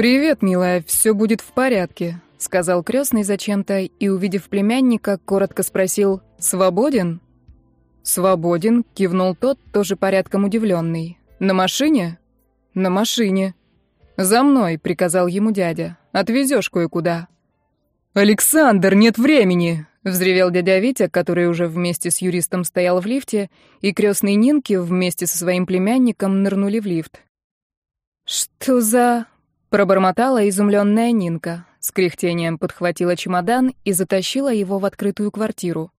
«Привет, милая, все будет в порядке», — сказал крестный зачем-то и, увидев племянника, коротко спросил «Свободен?» «Свободен», — кивнул тот, тоже порядком удивленный. «На машине?» «На машине». «За мной», — приказал ему дядя. «Отвезешь кое-куда». «Александр, нет времени!» — взревел дядя Витя, который уже вместе с юристом стоял в лифте, и крестный Нинки вместе со своим племянником нырнули в лифт. «Что за...» — пробормотала изумленная Нинка. С кряхтением подхватила чемодан и затащила его в открытую квартиру.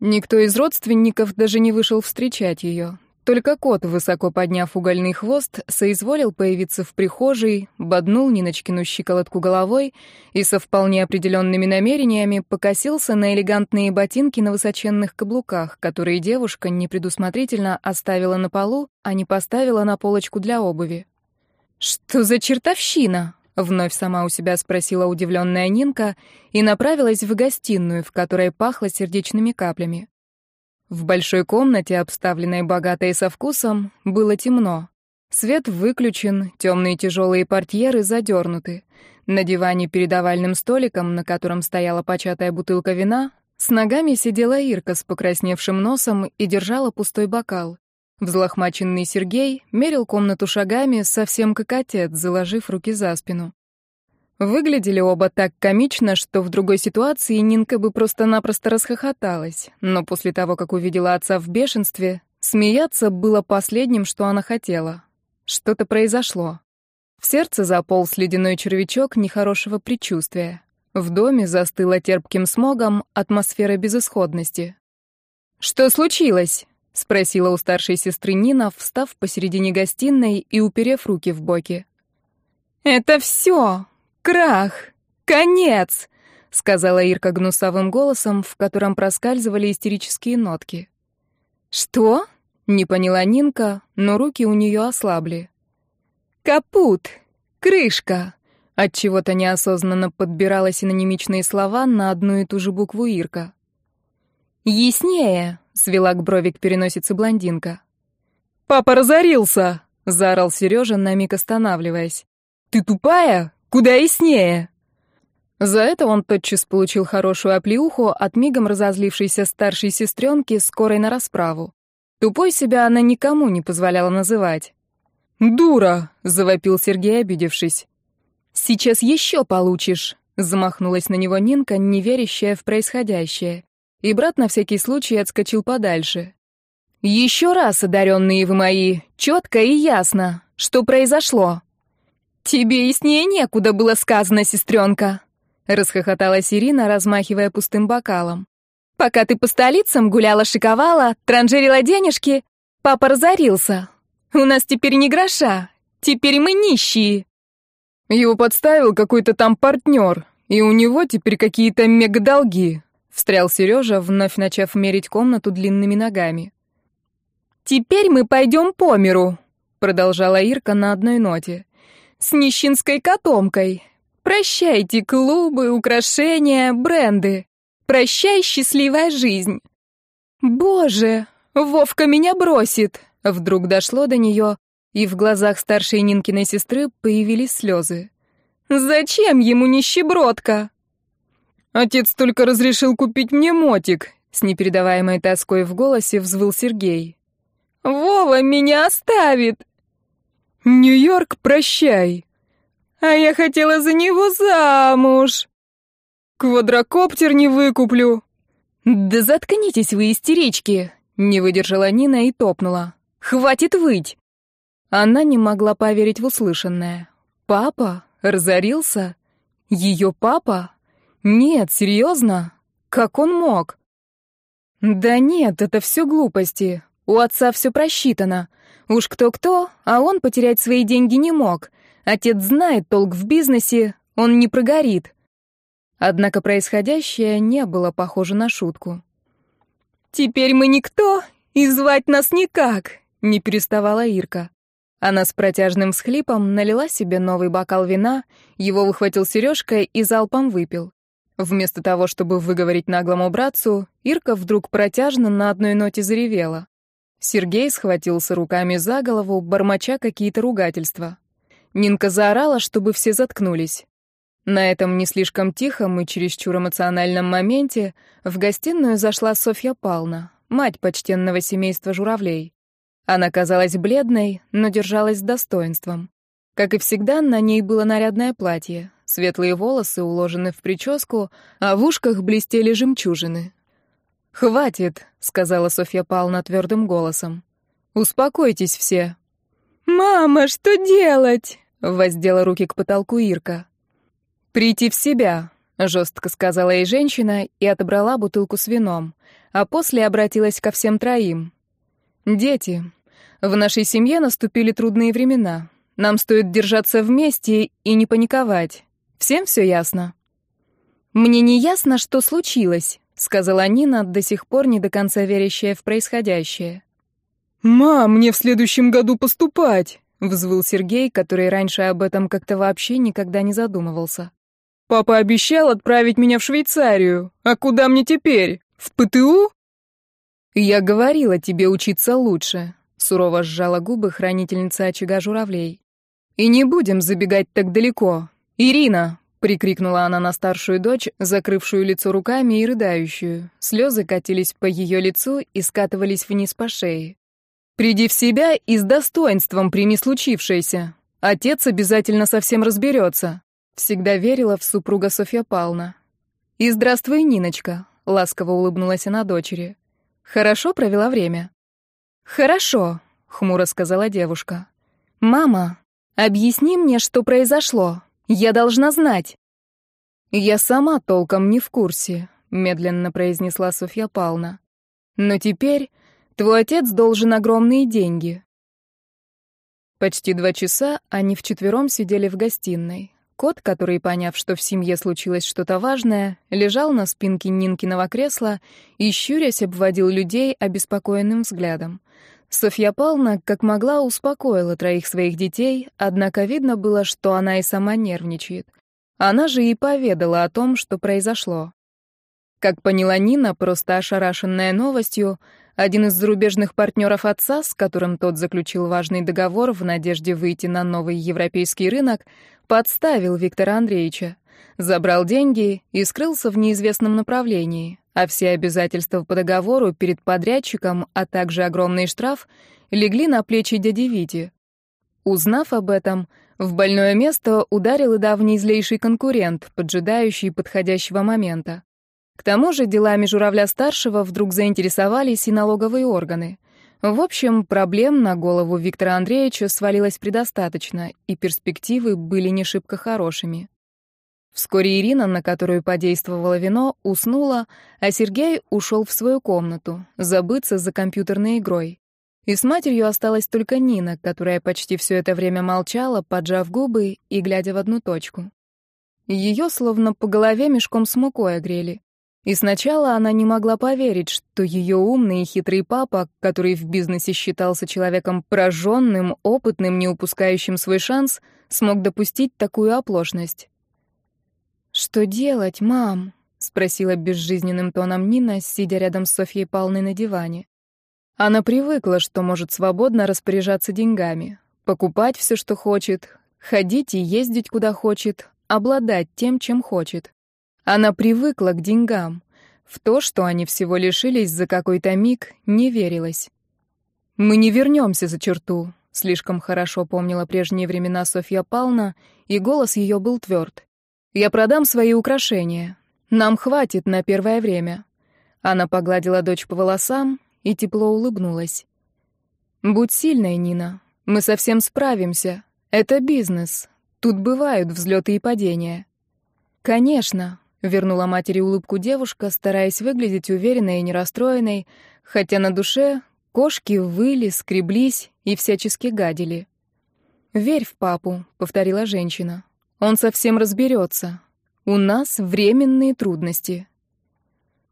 Никто из родственников даже не вышел встречать ее. Только кот, высоко подняв угольный хвост, соизволил появиться в прихожей, боднул Ниночкину щиколотку головой и со вполне определенными намерениями покосился на элегантные ботинки на высоченных каблуках, которые девушка непредусмотрительно оставила на полу, а не поставила на полочку для обуви. «Что за чертовщина?» — вновь сама у себя спросила удивленная Нинка и направилась в гостиную, в которой пахло сердечными каплями. В большой комнате, обставленной богато и со вкусом, было темно. Свет выключен, темные тяжелые портьеры задернуты. На диване перед овальным столиком, на котором стояла початая бутылка вина, с ногами сидела Ирка с покрасневшим носом и держала пустой бокал. Взлохмаченный Сергей мерил комнату шагами, совсем как отец, заложив руки за спину. Выглядели оба так комично, что в другой ситуации Нинка бы просто-напросто расхохоталась, но после того, как увидела отца в бешенстве, смеяться было последним, что она хотела. Что-то произошло. В сердце заполз ледяной червячок нехорошего предчувствия. В доме застыла терпким смогом атмосфера безысходности. «Что случилось?» — спросила у старшей сестры Нина, встав посередине гостиной и уперев руки в боки. «Это все!» «Крах! Конец!» — сказала Ирка гнусавым голосом, в котором проскальзывали истерические нотки. «Что?» — не поняла Нинка, но руки у нее ослабли. «Капут! Крышка!» От чего то неосознанно подбирала синонимичные слова на одну и ту же букву Ирка. «Яснее!» — свела к брови к блондинка. «Папа разорился!» — заорал Сережа, на миг останавливаясь. «Ты тупая? Куда яснее!» За это он тотчас получил хорошую оплеуху от мигом разозлившейся старшей сестренки, скорой на расправу. Тупой себя она никому не позволяла называть. «Дура!» — завопил Сергей, обидевшись. «Сейчас еще получишь!» — замахнулась на него Нинка, не верящая в происходящее. И брат на всякий случай отскочил подальше. «Еще раз, одаренные вы мои, четко и ясно, что произошло!» «Тебе яснее некуда было сказано, сестренка!» — расхохоталась Ирина, размахивая пустым бокалом. «Пока ты по столицам гуляла, шиковала, транжирила денежки, папа разорился. У нас теперь не гроша, теперь мы нищие». Его подставил какой-то там партнер, и у него теперь какие-то мегадолги, встрял Сережа, вновь начав мерить комнату длинными ногами. «Теперь мы пойдем по миру», — продолжала Ирка на одной ноте с нищенской котомкой. Прощайте клубы, украшения, бренды. Прощай, счастливая жизнь. Боже, Вовка меня бросит. Вдруг дошло до нее, и в глазах старшей Нинкиной сестры появились слезы. Зачем ему нищебродка? Отец только разрешил купить мне мотик, с непередаваемой тоской в голосе взвыл Сергей. Вова меня оставит. «Нью-Йорк, прощай!» «А я хотела за него замуж!» «Квадрокоптер не выкуплю!» «Да заткнитесь вы, истерички!» Не выдержала Нина и топнула. «Хватит выть!» Она не могла поверить в услышанное. «Папа? Разорился? Ее папа? Нет, серьезно? Как он мог?» «Да нет, это все глупости. У отца все просчитано. Уж кто-кто, а он потерять свои деньги не мог. Отец знает толк в бизнесе, он не прогорит. Однако происходящее не было похоже на шутку. «Теперь мы никто, и звать нас никак», — не переставала Ирка. Она с протяжным всхлипом налила себе новый бокал вина, его выхватил Сережка и залпом выпил. Вместо того, чтобы выговорить наглому братцу, Ирка вдруг протяжно на одной ноте заревела. Сергей схватился руками за голову, бормоча какие-то ругательства. Нинка заорала, чтобы все заткнулись. На этом не слишком тихом и чересчур эмоциональном моменте в гостиную зашла Софья Павловна, мать почтенного семейства журавлей. Она казалась бледной, но держалась с достоинством. Как и всегда, на ней было нарядное платье, светлые волосы уложены в прическу, а в ушках блестели жемчужины. «Хватит», — сказала Софья Павловна твердым голосом. «Успокойтесь все». «Мама, что делать?» — воздела руки к потолку Ирка. «Прийти в себя», — жестко сказала ей женщина и отобрала бутылку с вином, а после обратилась ко всем троим. «Дети, в нашей семье наступили трудные времена. Нам стоит держаться вместе и не паниковать. Всем все ясно?» «Мне не ясно, что случилось», — сказала Нина, до сих пор не до конца верящая в происходящее. «Мам, мне в следующем году поступать!» — взвыл Сергей, который раньше об этом как-то вообще никогда не задумывался. «Папа обещал отправить меня в Швейцарию. А куда мне теперь? В ПТУ?» «Я говорила тебе учиться лучше», — сурово сжала губы хранительница очага журавлей. «И не будем забегать так далеко. Ирина!» — прикрикнула она на старшую дочь, закрывшую лицо руками и рыдающую. Слезы катились по ее лицу и скатывались вниз по шее. «Приди в себя и с достоинством прими случившееся. Отец обязательно совсем разберется». Всегда верила в супруга Софья Павловна. «И здравствуй, Ниночка», — ласково улыбнулась она дочери. «Хорошо провела время?» «Хорошо», — хмуро сказала девушка. «Мама, объясни мне, что произошло. Я должна знать». «Я сама толком не в курсе», — медленно произнесла Софья Павловна. «Но теперь твой отец должен огромные деньги». Почти два часа они вчетвером сидели в гостиной. Кот, который, поняв, что в семье случилось что-то важное, лежал на спинке Нинкиного кресла и, щурясь, обводил людей обеспокоенным взглядом. Софья Павловна, как могла, успокоила троих своих детей, однако видно было, что она и сама нервничает. Она же и поведала о том, что произошло. Как поняла Нина, просто ошарашенная новостью, один из зарубежных партнеров отца, с которым тот заключил важный договор в надежде выйти на новый европейский рынок, подставил Виктора Андреевича, забрал деньги и скрылся в неизвестном направлении, а все обязательства по договору перед подрядчиком, а также огромный штраф, легли на плечи дяди Вити. Узнав об этом, в больное место ударил и давний злейший конкурент, поджидающий подходящего момента. К тому же делами журавля-старшего вдруг заинтересовались и налоговые органы. В общем, проблем на голову Виктора Андреевича свалилось предостаточно, и перспективы были не шибко хорошими. Вскоре Ирина, на которую подействовало вино, уснула, а Сергей ушел в свою комнату, забыться за компьютерной игрой. И с матерью осталась только Нина, которая почти все это время молчала, поджав губы и глядя в одну точку. Ее словно по голове мешком с мукой огрели. И сначала она не могла поверить, что ее умный и хитрый папа, который в бизнесе считался человеком прожженным, опытным, не упускающим свой шанс, смог допустить такую оплошность. «Что делать, мам?» — спросила безжизненным тоном Нина, сидя рядом с Софьей Павловной на диване. Она привыкла, что может свободно распоряжаться деньгами, покупать все, что хочет, ходить и ездить куда хочет, обладать тем, чем хочет. Она привыкла к деньгам. В то, что они всего лишились за какой-то миг, не верилось. «Мы не вернемся за черту», — слишком хорошо помнила прежние времена Софья Павловна, и голос ее был тверд. «Я продам свои украшения. Нам хватит на первое время». Она погладила дочь по волосам и тепло улыбнулась. «Будь сильной, Нина. Мы совсем справимся. Это бизнес. Тут бывают взлеты и падения». «Конечно», Вернула матери улыбку девушка, стараясь выглядеть уверенной и нерасстроенной, хотя на душе кошки выли, скреблись и всячески гадили. «Верь в папу», — повторила женщина. «Он совсем разберется. У нас временные трудности».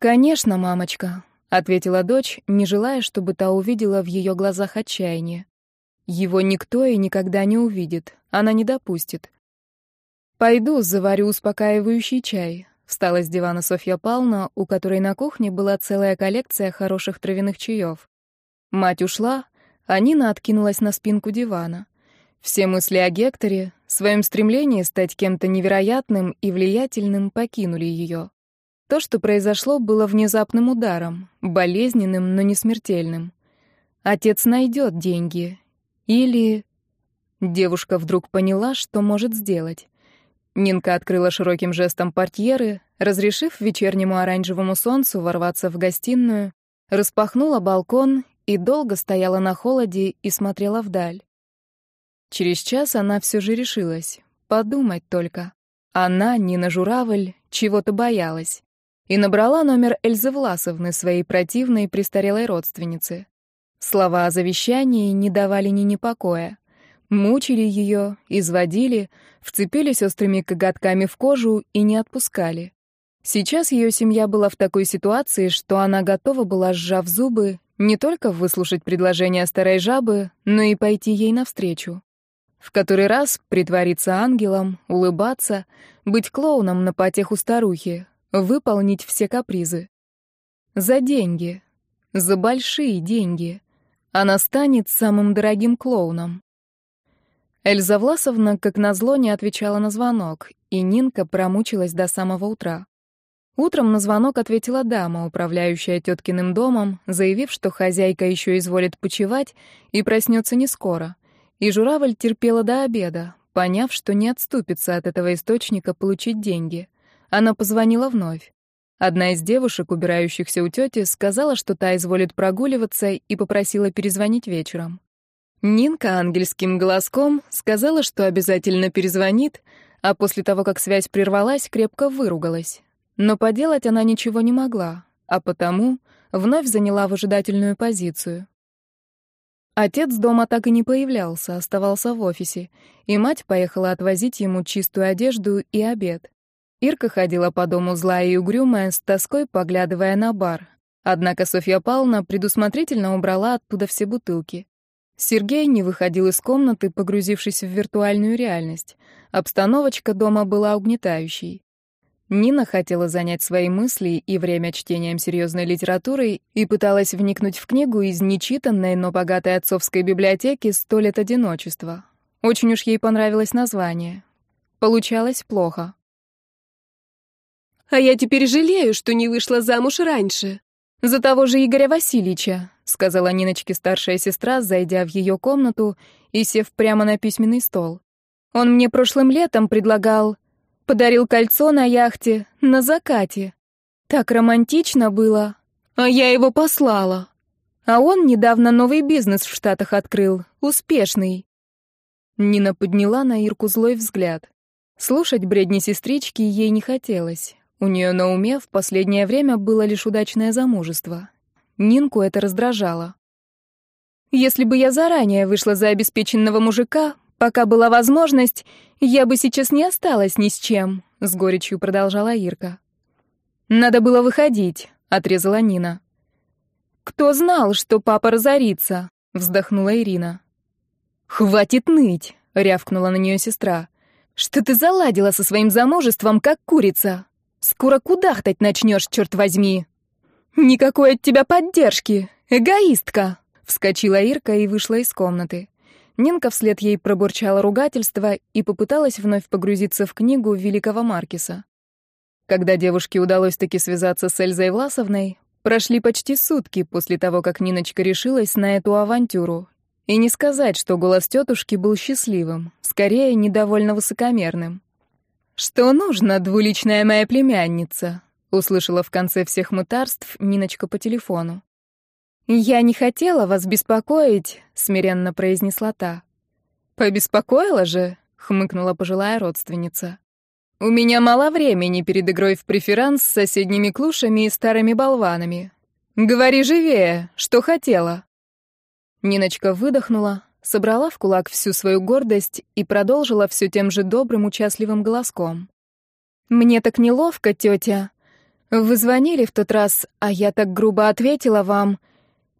«Конечно, мамочка», — ответила дочь, не желая, чтобы та увидела в ее глазах отчаяние. «Его никто и никогда не увидит. Она не допустит. Пойду заварю успокаивающий чай. Встала с дивана Софья Павловна, у которой на кухне была целая коллекция хороших травяных чаев. Мать ушла, а Нина откинулась на спинку дивана. Все мысли о Гекторе, своем стремлении стать кем-то невероятным и влиятельным, покинули ее. То, что произошло, было внезапным ударом, болезненным, но не смертельным. Отец найдет деньги. Или... Девушка вдруг поняла, что может сделать. Нинка открыла широким жестом портьеры, разрешив вечернему оранжевому солнцу ворваться в гостиную, распахнула балкон и долго стояла на холоде и смотрела вдаль. Через час она все же решилась. Подумать только. Она, Нина Журавль, чего-то боялась. И набрала номер Эльзы Власовны, своей противной престарелой родственницы. Слова о завещании не давали Нине покоя. Мучили ее, изводили, вцепились острыми коготками в кожу и не отпускали. Сейчас ее семья была в такой ситуации, что она готова была, сжав зубы, не только выслушать предложение старой жабы, но и пойти ей навстречу. В который раз притвориться ангелом, улыбаться, быть клоуном на потеху старухи, выполнить все капризы. За деньги. За большие деньги. Она станет самым дорогим клоуном. Эльза Власовна, как назло, не отвечала на звонок, и Нинка промучилась до самого утра. Утром на звонок ответила дама, управляющая теткиным домом, заявив, что хозяйка еще изволит почевать и проснется не скоро — и журавль терпела до обеда, поняв, что не отступится от этого источника получить деньги. Она позвонила вновь. Одна из девушек, убирающихся у тети, сказала, что та изволит прогуливаться и попросила перезвонить вечером. Нинка ангельским голоском сказала, что обязательно перезвонит, а после того, как связь прервалась, крепко выругалась. Но поделать она ничего не могла, а потому вновь заняла выжидательную позицию. Отец дома так и не появлялся, оставался в офисе, и мать поехала отвозить ему чистую одежду и обед. Ирка ходила по дому злая и угрюмая, с тоской поглядывая на бар. Однако Софья Павловна предусмотрительно убрала оттуда все бутылки. Сергей не выходил из комнаты, погрузившись в виртуальную реальность. Обстановочка дома была угнетающей. Нина хотела занять свои мысли и время чтением серьезной литературы и пыталась вникнуть в книгу из нечитанной, но богатой отцовской библиотеки «Сто лет одиночества». Очень уж ей понравилось название. Получалось плохо. «А я теперь жалею, что не вышла замуж раньше. За того же Игоря Васильевича», — сказала Ниночке старшая сестра, зайдя в ее комнату и сев прямо на письменный стол. «Он мне прошлым летом предлагал...» Подарил кольцо на яхте на закате. Так романтично было. А я его послала. А он недавно новый бизнес в Штатах открыл. Успешный. Нина подняла на Ирку злой взгляд. Слушать бредни сестрички ей не хотелось. У нее на уме в последнее время было лишь удачное замужество. Нинку это раздражало. Если бы я заранее вышла за обеспеченного мужика, Пока была возможность, я бы сейчас не осталась ни с чем, с горечью продолжала Ирка. Надо было выходить, отрезала Нина. Кто знал, что папа разорится? вздохнула Ирина. Хватит ныть, рявкнула на нее сестра. Что ты заладила со своим замужеством, как курица? Скоро кудахтать начнешь, черт возьми. Никакой от тебя поддержки, эгоистка, вскочила Ирка и вышла из комнаты. Нинка вслед ей пробурчала ругательство и попыталась вновь погрузиться в книгу великого Маркиса. Когда девушке удалось таки связаться с Эльзой Власовной, прошли почти сутки после того, как Ниночка решилась на эту авантюру. И не сказать, что голос тетушки был счастливым, скорее, недовольно высокомерным. «Что нужно, двуличная моя племянница?» — услышала в конце всех мытарств Ниночка по телефону. «Я не хотела вас беспокоить», — смиренно произнесла та. «Побеспокоила же», — хмыкнула пожилая родственница. «У меня мало времени перед игрой в преферанс с соседними клушами и старыми болванами. Говори живее, что хотела». Ниночка выдохнула, собрала в кулак всю свою гордость и продолжила все тем же добрым, участливым голоском. «Мне так неловко, тетя. Вы звонили в тот раз, а я так грубо ответила вам...»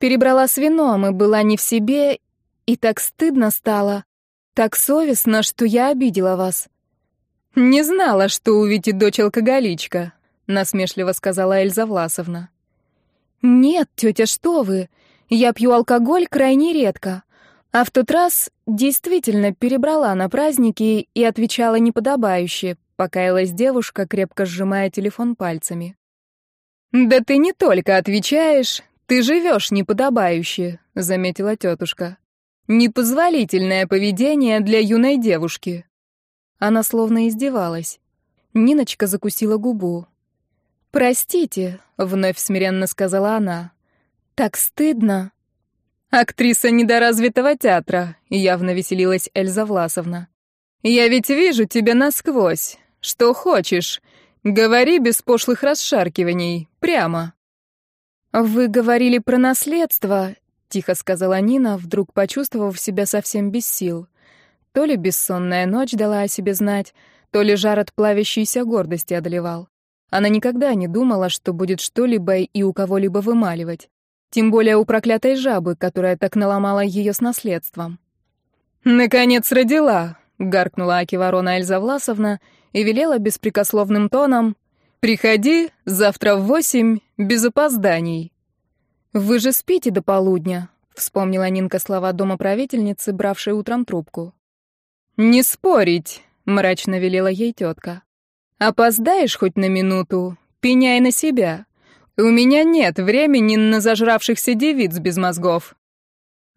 Перебрала с вином и была не в себе, и так стыдно стало, так совестно, что я обидела вас. Не знала, что у Вити дочь алкоголичка, насмешливо сказала Эльза Власовна. Нет, тетя, что вы? Я пью алкоголь крайне редко. А в тот раз действительно перебрала на праздники и отвечала неподобающе, покаялась девушка, крепко сжимая телефон пальцами. «Да ты не только отвечаешь, ты живешь неподобающе», — заметила тетушка. «Непозволительное поведение для юной девушки». Она словно издевалась. Ниночка закусила губу. «Простите», — вновь смиренно сказала она. «Так стыдно». «Актриса недоразвитого театра», — явно веселилась Эльза Власовна. «Я ведь вижу тебя насквозь. Что хочешь. Говори без пошлых расшаркиваний. Прямо». «Вы говорили про наследство», — тихо сказала Нина, вдруг почувствовав себя совсем без сил. То ли бессонная ночь дала о себе знать, то ли жар от плавящейся гордости одолевал. Она никогда не думала, что будет что-либо и у кого-либо вымаливать. Тем более у проклятой жабы, которая так наломала ее с наследством. «Наконец родила!» — гаркнула Аки Ворона Эльза Власовна и велела беспрекословным тоном «Приходи завтра в восемь, без опозданий». «Вы же спите до полудня», — вспомнила Нинка слова домоправительницы, бравшей утром трубку. «Не спорить», — мрачно велела ей тетка. «Опоздаешь хоть на минуту, пеняй на себя. У меня нет времени на зажравшихся девиц без мозгов».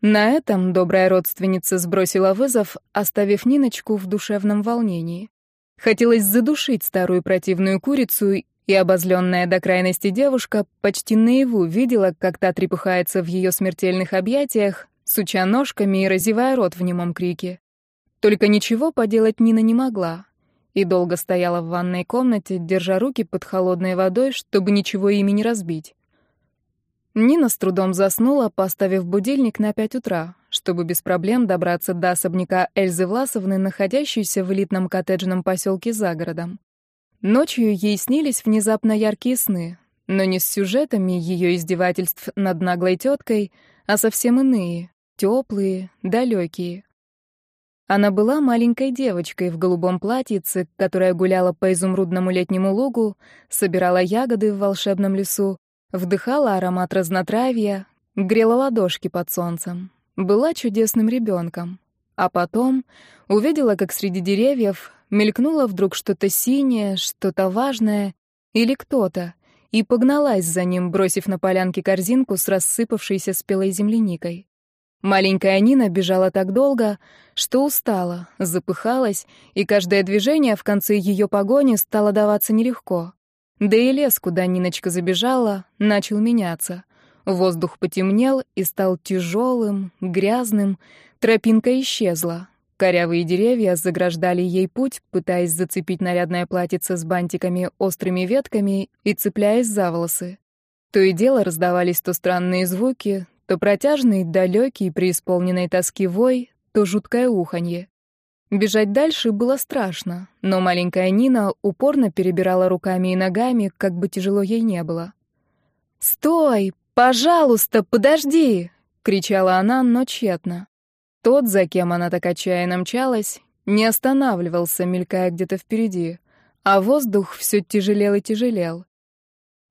На этом добрая родственница сбросила вызов, оставив Ниночку в душевном волнении. Хотелось задушить старую противную курицу, и обозленная до крайности девушка почти наяву видела, как та трепыхается в ее смертельных объятиях, суча ножками и разевая рот в немом крике. Только ничего поделать Нина не могла и долго стояла в ванной комнате, держа руки под холодной водой, чтобы ничего ими не разбить. Нина с трудом заснула, поставив будильник на пять утра, чтобы без проблем добраться до особняка Эльзы Власовны, находящейся в элитном коттеджном поселке за городом. Ночью ей снились внезапно яркие сны, но не с сюжетами ее издевательств над наглой теткой, а совсем иные, теплые, далекие. Она была маленькой девочкой в голубом платьице, которая гуляла по изумрудному летнему лугу, собирала ягоды в волшебном лесу, вдыхала аромат разнотравья, грела ладошки под солнцем. Была чудесным ребенком. А потом увидела, как среди деревьев мелькнуло вдруг что-то синее, что-то важное или кто-то, и погналась за ним, бросив на полянке корзинку с рассыпавшейся спелой земляникой. Маленькая Нина бежала так долго, что устала, запыхалась, и каждое движение в конце ее погони стало даваться нелегко. Да и лес, куда Ниночка забежала, начал меняться. Воздух потемнел и стал тяжелым, грязным, тропинка исчезла. Корявые деревья заграждали ей путь, пытаясь зацепить нарядное платьице с бантиками острыми ветками и цепляясь за волосы. То и дело раздавались то странные звуки, то протяжный, далекий, преисполненной тоски вой, то жуткое уханье. Бежать дальше было страшно, но маленькая Нина упорно перебирала руками и ногами, как бы тяжело ей не было. «Стой! Пожалуйста, подожди!» — кричала она, но тщетно. Тот, за кем она так отчаянно мчалась, не останавливался, мелькая где-то впереди, а воздух все тяжелел и тяжелел.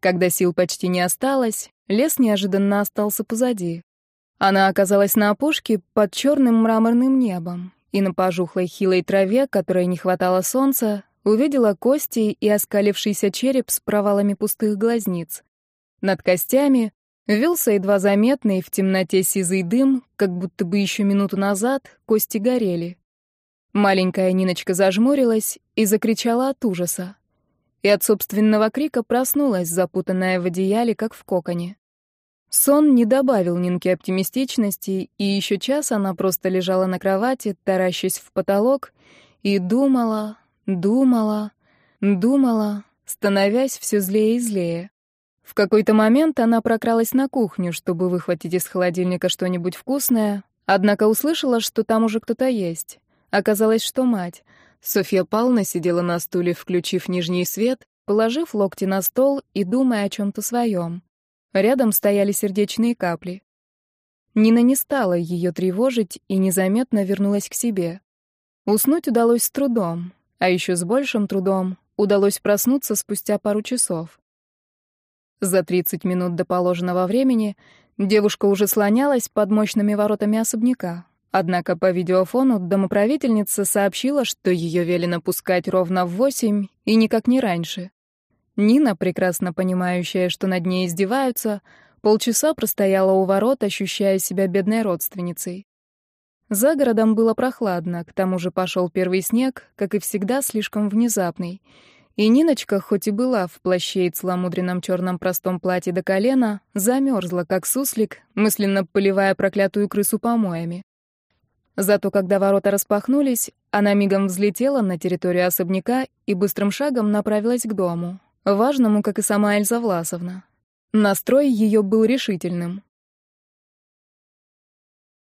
Когда сил почти не осталось, Лес неожиданно остался позади. Она оказалась на опушке под черным мраморным небом, и на пожухлой хилой траве, которой не хватало солнца, увидела кости и оскалившийся череп с провалами пустых глазниц. Над костями вился едва заметный в темноте сизый дым, как будто бы еще минуту назад кости горели. Маленькая Ниночка зажмурилась и закричала от ужаса и от собственного крика проснулась, запутанная в одеяле, как в коконе. Сон не добавил Нинке оптимистичности, и еще час она просто лежала на кровати, таращась в потолок, и думала, думала, думала, становясь все злее и злее. В какой-то момент она прокралась на кухню, чтобы выхватить из холодильника что-нибудь вкусное, однако услышала, что там уже кто-то есть. Оказалось, что мать. Софья Павловна сидела на стуле, включив нижний свет, положив локти на стол и думая о чем-то своем. Рядом стояли сердечные капли. Нина не стала ее тревожить и незаметно вернулась к себе. Уснуть удалось с трудом, а еще с большим трудом удалось проснуться спустя пару часов. За 30 минут до положенного времени девушка уже слонялась под мощными воротами особняка, Однако по видеофону домоправительница сообщила, что ее велено пускать ровно в восемь и никак не раньше. Нина, прекрасно понимающая, что над ней издеваются, полчаса простояла у ворот, ощущая себя бедной родственницей. За городом было прохладно, к тому же пошел первый снег, как и всегда, слишком внезапный. И Ниночка, хоть и была в плаще и целомудренном черном простом платье до колена, замерзла, как суслик, мысленно поливая проклятую крысу помоями. Зато когда ворота распахнулись, она мигом взлетела на территорию особняка и быстрым шагом направилась к дому, важному, как и сама Эльза Власовна. Настрой ее был решительным.